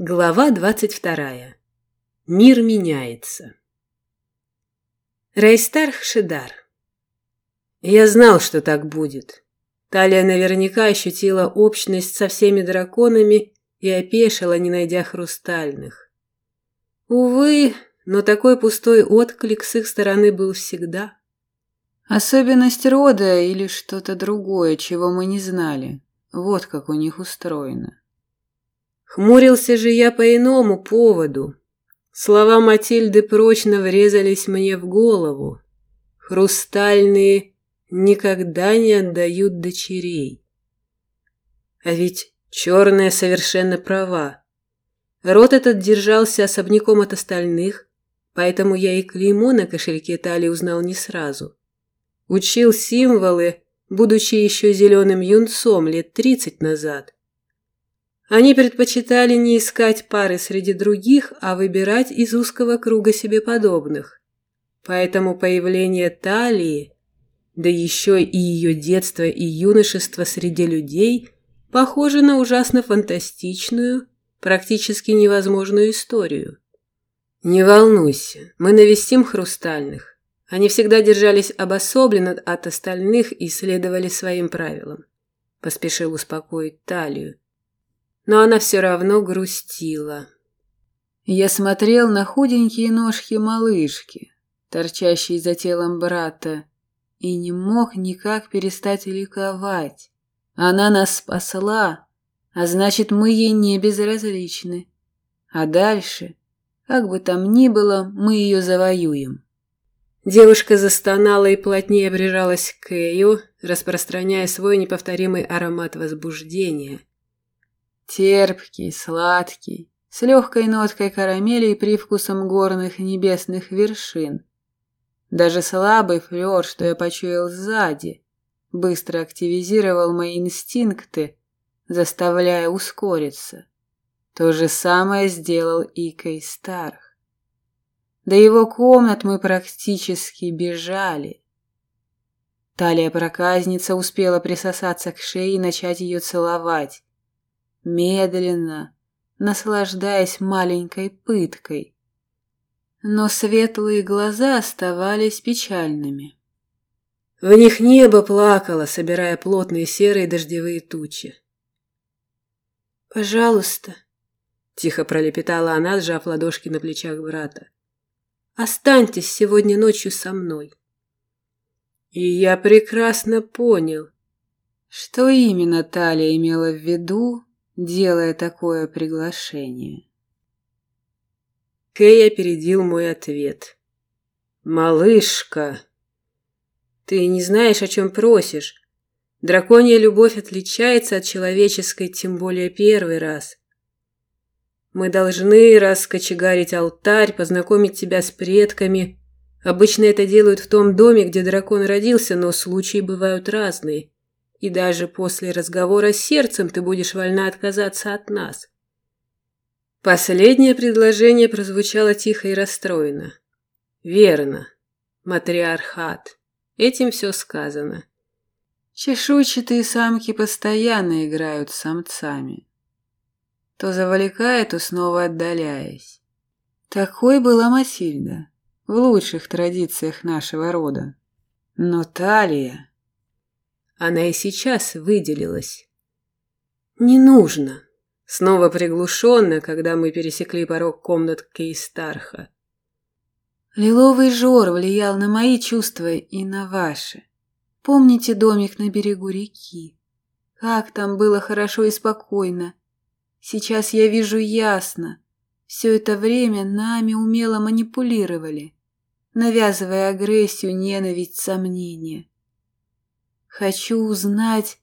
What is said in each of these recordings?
Глава двадцать вторая. Мир меняется. Рейстарх Шидар. Я знал, что так будет. Талия наверняка ощутила общность со всеми драконами и опешила, не найдя хрустальных. Увы, но такой пустой отклик с их стороны был всегда. Особенность рода или что-то другое, чего мы не знали. Вот как у них устроено. Хмурился же я по иному поводу. Слова Матильды прочно врезались мне в голову. Хрустальные никогда не отдают дочерей. А ведь черная совершенно права. Рот этот держался особняком от остальных, поэтому я и клеймо на кошельке Тали узнал не сразу. Учил символы, будучи еще зеленым юнцом лет тридцать назад. Они предпочитали не искать пары среди других, а выбирать из узкого круга себе подобных. Поэтому появление Талии, да еще и ее детство и юношество среди людей, похоже на ужасно фантастичную, практически невозможную историю. «Не волнуйся, мы навестим хрустальных. Они всегда держались обособленно от остальных и следовали своим правилам. Поспешил успокоить Талию. Но она все равно грустила. Я смотрел на худенькие ножки малышки, торчащие за телом брата, и не мог никак перестать ликовать. Она нас спасла, а значит, мы ей не безразличны. А дальше, как бы там ни было, мы ее завоюем. Девушка застонала и плотнее прижалась к Эю, распространяя свой неповторимый аромат возбуждения. Терпкий, сладкий, с легкой ноткой карамели и привкусом горных небесных вершин. Даже слабый флер, что я почуял сзади, быстро активизировал мои инстинкты, заставляя ускориться. То же самое сделал и Кей Старх. До его комнат мы практически бежали. Талия проказница успела присосаться к шее и начать ее целовать. Медленно, наслаждаясь маленькой пыткой. Но светлые глаза оставались печальными. В них небо плакало, собирая плотные серые дождевые тучи. «Пожалуйста», — тихо пролепетала она, сжав ладошки на плечах брата. Останьтесь сегодня ночью со мной. И я прекрасно понял, что именно Талия имела в виду, делая такое приглашение. Кэй опередил мой ответ. «Малышка, ты не знаешь, о чем просишь. Драконья любовь отличается от человеческой, тем более первый раз. Мы должны раскочегарить алтарь, познакомить тебя с предками. Обычно это делают в том доме, где дракон родился, но случаи бывают разные. И даже после разговора с сердцем ты будешь вольна отказаться от нас. Последнее предложение прозвучало тихо и расстроено. Верно. Матриархат. Этим все сказано. Чешуйчатые самки постоянно играют с самцами то завлекая, то снова отдаляясь. Такой была Матильда, в лучших традициях нашего рода. Но Талия... Она и сейчас выделилась. «Не нужно!» Снова приглушенно, когда мы пересекли порог комнат Кейстарха. Лиловый жор влиял на мои чувства и на ваши. Помните домик на берегу реки? Как там было хорошо и спокойно, Сейчас я вижу ясно. Все это время нами умело манипулировали, навязывая агрессию, ненависть, сомнения. Хочу узнать,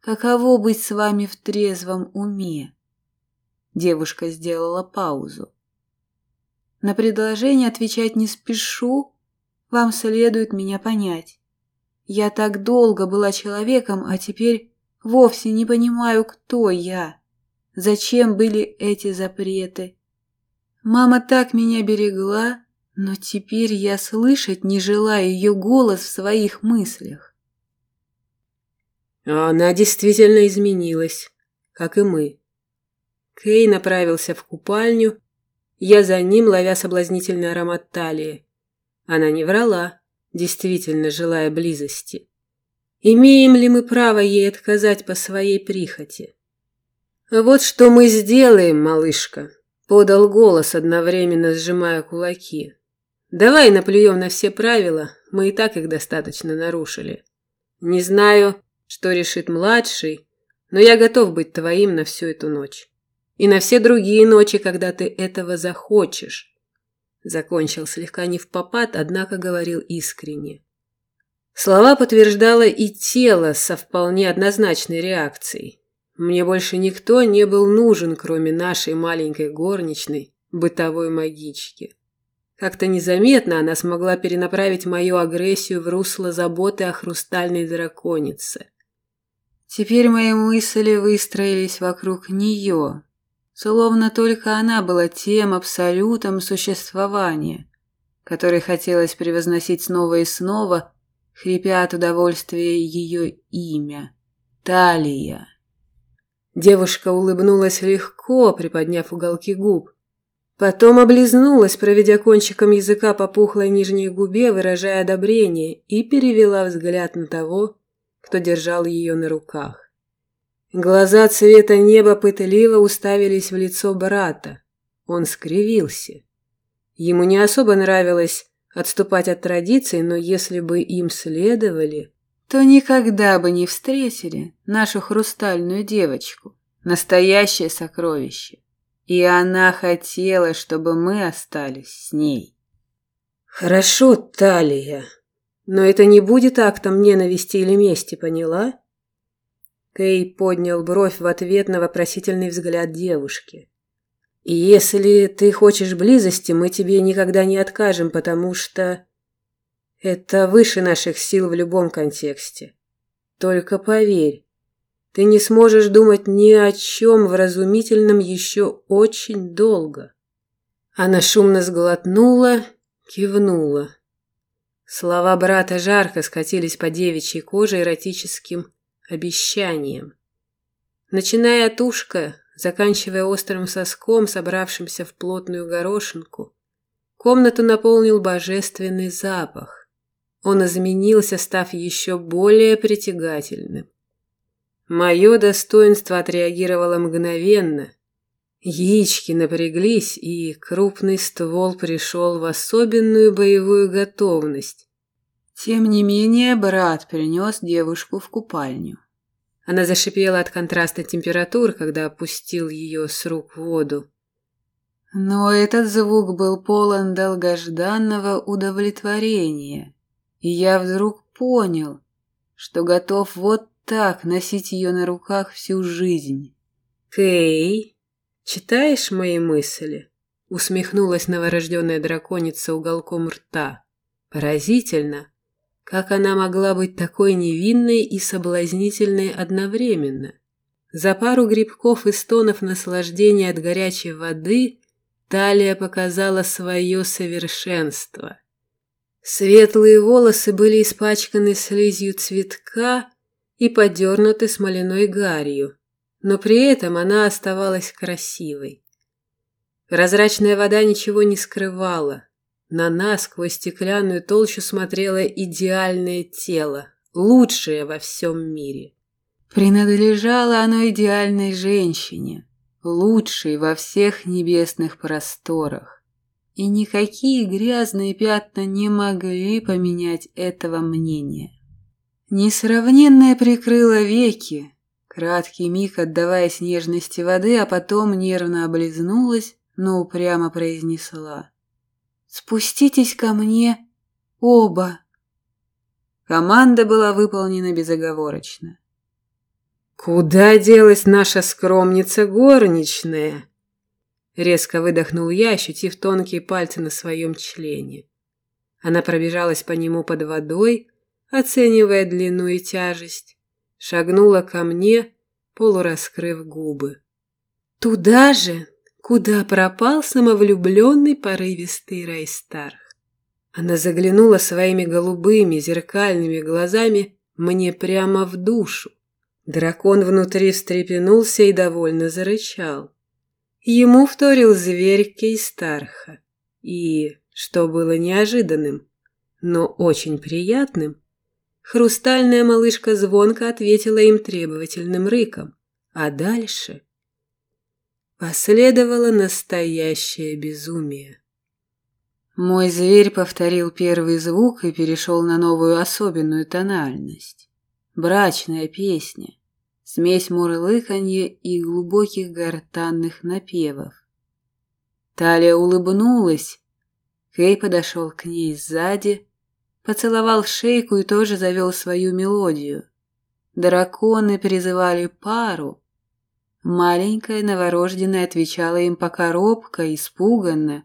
каково быть с вами в трезвом уме. Девушка сделала паузу. На предложение отвечать не спешу, вам следует меня понять. Я так долго была человеком, а теперь вовсе не понимаю, кто я. Зачем были эти запреты? Мама так меня берегла, но теперь я слышать не желаю ее голос в своих мыслях. Она действительно изменилась, как и мы. Кей направился в купальню, я за ним, ловя соблазнительный аромат талии. Она не врала, действительно желая близости. Имеем ли мы право ей отказать по своей прихоти? «Вот что мы сделаем, малышка», – подал голос, одновременно сжимая кулаки. «Давай наплюем на все правила, мы и так их достаточно нарушили. Не знаю, что решит младший, но я готов быть твоим на всю эту ночь. И на все другие ночи, когда ты этого захочешь. Закончил слегка не в попад, однако говорил искренне. Слова подтверждало и тело со вполне однозначной реакцией. Мне больше никто не был нужен, кроме нашей маленькой горничной, бытовой магички. Как-то незаметно она смогла перенаправить мою агрессию в русло заботы о хрустальной драконице. Теперь мои мысли выстроились вокруг нее, словно только она была тем абсолютом существования, который хотелось превозносить снова и снова, хрипя от удовольствия ее имя – Талия. Девушка улыбнулась легко, приподняв уголки губ. Потом облизнулась, проведя кончиком языка по пухлой нижней губе, выражая одобрение, и перевела взгляд на того, кто держал ее на руках. Глаза цвета неба пытливо уставились в лицо брата. Он скривился. Ему не особо нравилось отступать от традиций, но если бы им следовали, то никогда бы не встретили нашу хрустальную девочку, настоящее сокровище. И она хотела, чтобы мы остались с ней. Хорошо, Талия, но это не будет актом ненависти или мести, поняла? Кей поднял бровь в ответ на вопросительный взгляд девушки. И если ты хочешь близости, мы тебе никогда не откажем, потому что это выше наших сил в любом контексте. Только поверь, ты не сможешь думать ни о чем вразумительном еще очень долго. Она шумно сглотнула, кивнула. Слова брата жарко скатились по девичьей коже эротическим обещанием. Начиная от ушка, заканчивая острым соском, собравшимся в плотную горошинку, комнату наполнил божественный запах. Он изменился, став еще более притягательным. Мое достоинство отреагировало мгновенно. Яички напряглись, и крупный ствол пришел в особенную боевую готовность. Тем не менее, брат принес девушку в купальню. Она зашипела от контраста температур, когда опустил ее с рук в воду. Но этот звук был полон долгожданного удовлетворения, и я вдруг понял, что готов вот так носить ее на руках всю жизнь. «Кей, читаешь мои мысли?» Усмехнулась новорожденная драконица уголком рта. Поразительно, как она могла быть такой невинной и соблазнительной одновременно. За пару грибков и стонов наслаждения от горячей воды талия показала свое совершенство. Светлые волосы были испачканы слизью цветка, и подернуты смоляной гарью, но при этом она оставалась красивой. Прозрачная вода ничего не скрывала. На нас сквозь стеклянную толщу смотрело идеальное тело, лучшее во всем мире. Принадлежало оно идеальной женщине, лучшей во всех небесных просторах. И никакие грязные пятна не могли поменять этого мнения. Несравненная прикрыла веки, краткий миг отдаваясь нежности воды, а потом нервно облизнулась, но упрямо произнесла. «Спуститесь ко мне оба!» Команда была выполнена безоговорочно. «Куда делась наша скромница горничная?» Резко выдохнул я, ощутив тонкие пальцы на своем члене. Она пробежалась по нему под водой, оценивая длину и тяжесть, шагнула ко мне, полураскрыв губы. Туда же, куда пропал самовлюбленный порывистый Райстарх. Она заглянула своими голубыми зеркальными глазами мне прямо в душу. Дракон внутри встрепенулся и довольно зарычал. Ему вторил зверь Кейстарха. И, что было неожиданным, но очень приятным, хрустальная малышка звонко ответила им требовательным рыком. А дальше последовало настоящее безумие. Мой зверь повторил первый звук и перешел на новую особенную тональность. Брачная песня смесь мурлыканья и глубоких гортанных напевов. Талия улыбнулась. Кей подошел к ней сзади, поцеловал шейку и тоже завел свою мелодию. Драконы призывали пару. Маленькая новорожденная отвечала им пока робко, испуганно,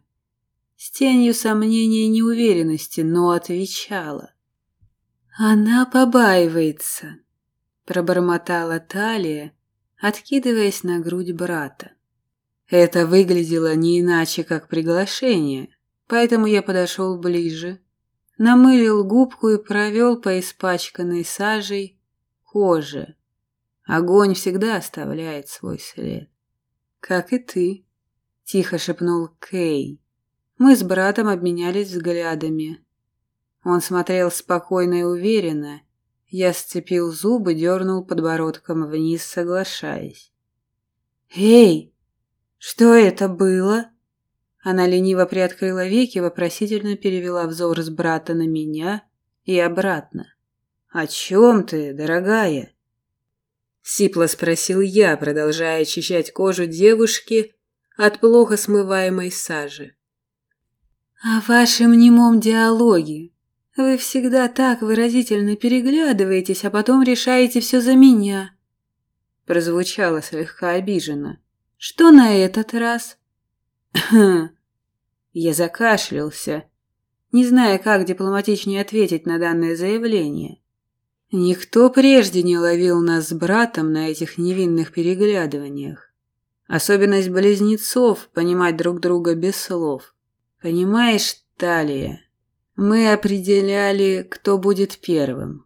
с тенью сомнения и неуверенности, но отвечала. Она побаивается, пробормотала Талия, откидываясь на грудь брата. Это выглядело не иначе, как приглашение, поэтому я подошел ближе, намылил губку и провел по испачканной сажей коже. Огонь всегда оставляет свой след. «Как и ты», — тихо шепнул Кей. Мы с братом обменялись взглядами. Он смотрел спокойно и уверенно, я сцепил зубы, дернул подбородком вниз, соглашаясь. «Эй, что это было?» Она лениво приоткрыла веки, вопросительно перевела взор с брата на меня и обратно. «О чем ты, дорогая?» Сипло спросил я, продолжая очищать кожу девушки от плохо смываемой сажи. «О вашем немом диалоге», вы всегда так выразительно переглядываетесь, а потом решаете все за меня. Прозвучало слегка обиженно. Что на этот раз? Я закашлялся, не зная, как дипломатичнее ответить на данное заявление. Никто прежде не ловил нас с братом на этих невинных переглядываниях. Особенность близнецов — понимать друг друга без слов. Понимаешь, Талия, мы определяли, кто будет первым.